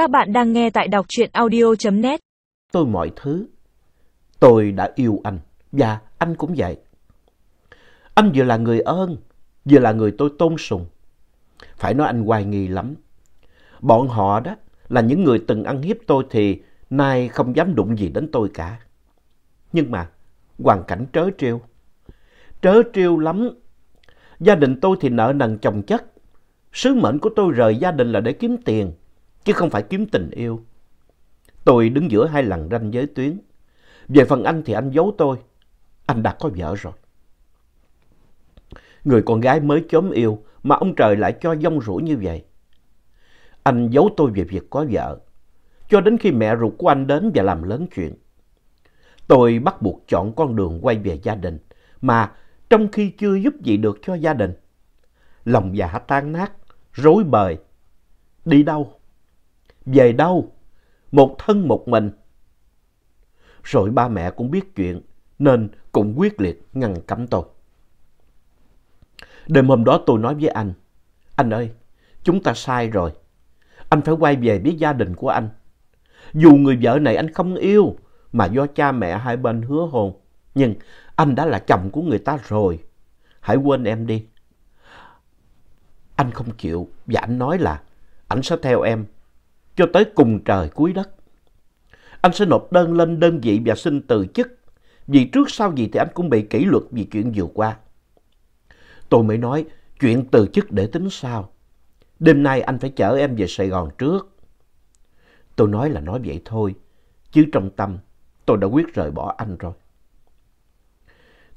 Các bạn đang nghe tại đọc truyện audio.net. Tôi mọi thứ. Tôi đã yêu anh và anh cũng vậy. Anh vừa là người ơn, vừa là người tôi tôn sùng. Phải nói anh hoài nghi lắm. Bọn họ đó là những người từng ăn hiếp tôi thì nay không dám đụng gì đến tôi cả. Nhưng mà hoàn cảnh trớ trêu. Trớ trêu lắm. Gia đình tôi thì nợ nần chồng chất. Sứ mệnh của tôi rời gia đình là để kiếm tiền, chứ không phải kiếm tình yêu. Tôi đứng giữa hai lằn ranh giới tuyến. Về phần anh thì anh giấu tôi. Anh đã có vợ rồi. Người con gái mới chớm yêu mà ông trời lại cho dông rủi như vậy. Anh giấu tôi về việc có vợ, cho đến khi mẹ ruột của anh đến và làm lớn chuyện. Tôi bắt buộc chọn con đường quay về gia đình, mà trong khi chưa giúp gì được cho gia đình. Lòng dạ tan nát, rối bời. Đi đâu? Về đâu? Một thân một mình. Rồi ba mẹ cũng biết chuyện, nên cũng quyết liệt ngăn cấm tôi. Đêm hôm đó tôi nói với anh, anh ơi, chúng ta sai rồi. Anh phải quay về với gia đình của anh. Dù người vợ này anh không yêu, mà do cha mẹ hai bên hứa hôn. Nhưng anh đã là chồng của người ta rồi. Hãy quên em đi. Anh không chịu và anh nói là anh sẽ theo em cho tới cùng trời cuối đất. Anh sẽ nộp đơn lên đơn vị và xin từ chức. Vì trước sau gì thì anh cũng bị kỷ luật vì chuyện vừa qua. Tôi mới nói chuyện từ chức để tính sao. Đêm nay anh phải chở em về Sài Gòn trước. Tôi nói là nói vậy thôi, chứ trong tâm tôi đã quyết rời bỏ anh rồi.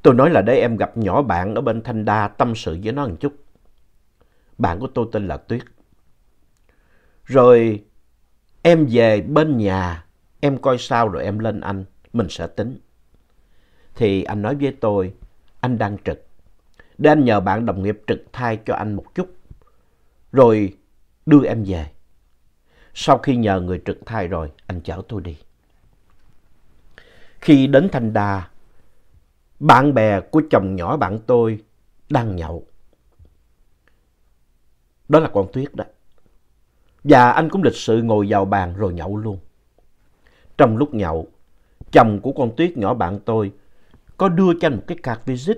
Tôi nói là để em gặp nhỏ bạn ở bên Thanh Đa tâm sự với nó một chút. Bạn của tôi tên là Tuyết. Rồi em về bên nhà, em coi sao rồi em lên anh, mình sẽ tính. Thì anh nói với tôi, anh đang trực. Để anh nhờ bạn đồng nghiệp trực thay cho anh một chút. Rồi đưa em về. Sau khi nhờ người trực thay rồi, anh chở tôi đi. Khi đến Thanh Đa, bạn bè của chồng nhỏ bạn tôi đang nhậu. Đó là con Tuyết đó. Và anh cũng lịch sự ngồi vào bàn rồi nhậu luôn. Trong lúc nhậu, chồng của con Tuyết nhỏ bạn tôi có đưa cho anh một cái card visit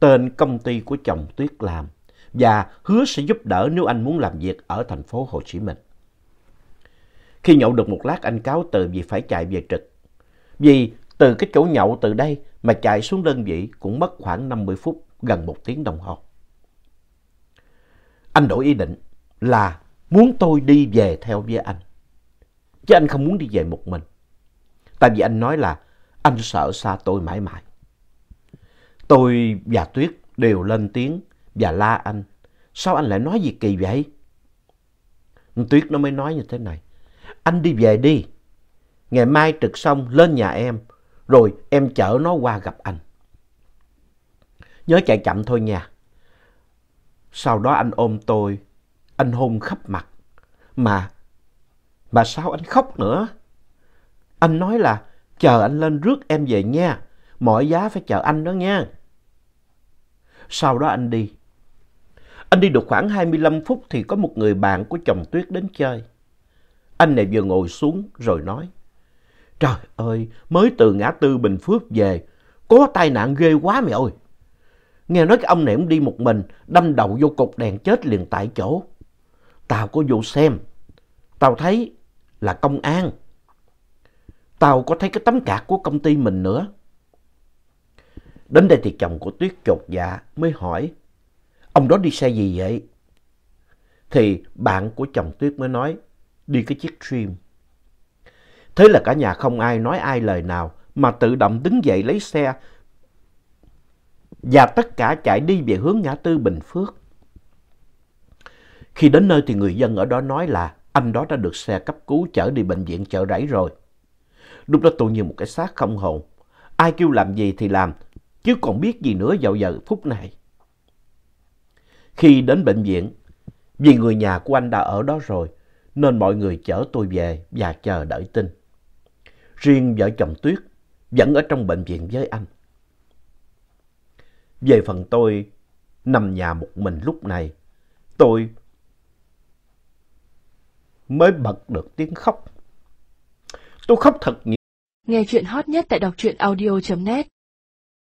tên công ty của chồng Tuyết làm và hứa sẽ giúp đỡ nếu anh muốn làm việc ở thành phố Hồ Chí Minh. Khi nhậu được một lát anh cáo từ vì phải chạy về trực. Vì từ cái chỗ nhậu từ đây mà chạy xuống đơn vị cũng mất khoảng 50 phút, gần một tiếng đồng hồ. Anh đổi ý định là muốn tôi đi về theo với anh. Chứ anh không muốn đi về một mình. Tại vì anh nói là anh sợ xa tôi mãi mãi. Tôi và Tuyết đều lên tiếng và la anh. Sao anh lại nói gì kỳ vậy? Tuyết nó mới nói như thế này. Anh đi về đi. Ngày mai trực xong lên nhà em. Rồi em chở nó qua gặp anh. Nhớ chạy chậm thôi nha. Sau đó anh ôm tôi. Anh hôn khắp mặt. Mà, mà sao anh khóc nữa? Anh nói là chờ anh lên rước em về nha. Mọi giá phải chờ anh đó nha. Sau đó anh đi. Anh đi được khoảng 25 phút thì có một người bạn của chồng Tuyết đến chơi. Anh này vừa ngồi xuống rồi nói. Trời ơi, mới từ ngã tư Bình Phước về, có tai nạn ghê quá mày ơi. Nghe nói cái ông này cũng đi một mình, đâm đầu vô cột đèn chết liền tại chỗ. Tao có vô xem, tao thấy là công an. Tao có thấy cái tấm cạc của công ty mình nữa. Đến đây thì chồng của Tuyết chột dạ mới hỏi, ông đó đi xe gì vậy? Thì bạn của chồng Tuyết mới nói, đi cái chiếc Dream. Thế là cả nhà không ai nói ai lời nào mà tự động đứng dậy lấy xe và tất cả chạy đi về hướng ngã tư Bình Phước. Khi đến nơi thì người dân ở đó nói là anh đó đã được xe cấp cứu chở đi bệnh viện chợ rẫy rồi. Lúc đó tôi như một cái xác không hồn. Ai kêu làm gì thì làm, chứ còn biết gì nữa vào giờ phút này. Khi đến bệnh viện, vì người nhà của anh đã ở đó rồi, nên mọi người chở tôi về và chờ đợi tin. Riêng vợ chồng Tuyết vẫn ở trong bệnh viện với anh. Về phần tôi, nằm nhà một mình lúc này, tôi mới bật được tiếng khóc. Tôi khóc thật nhiều. Nghe chuyện hot nhất tại đọc truyện audio.net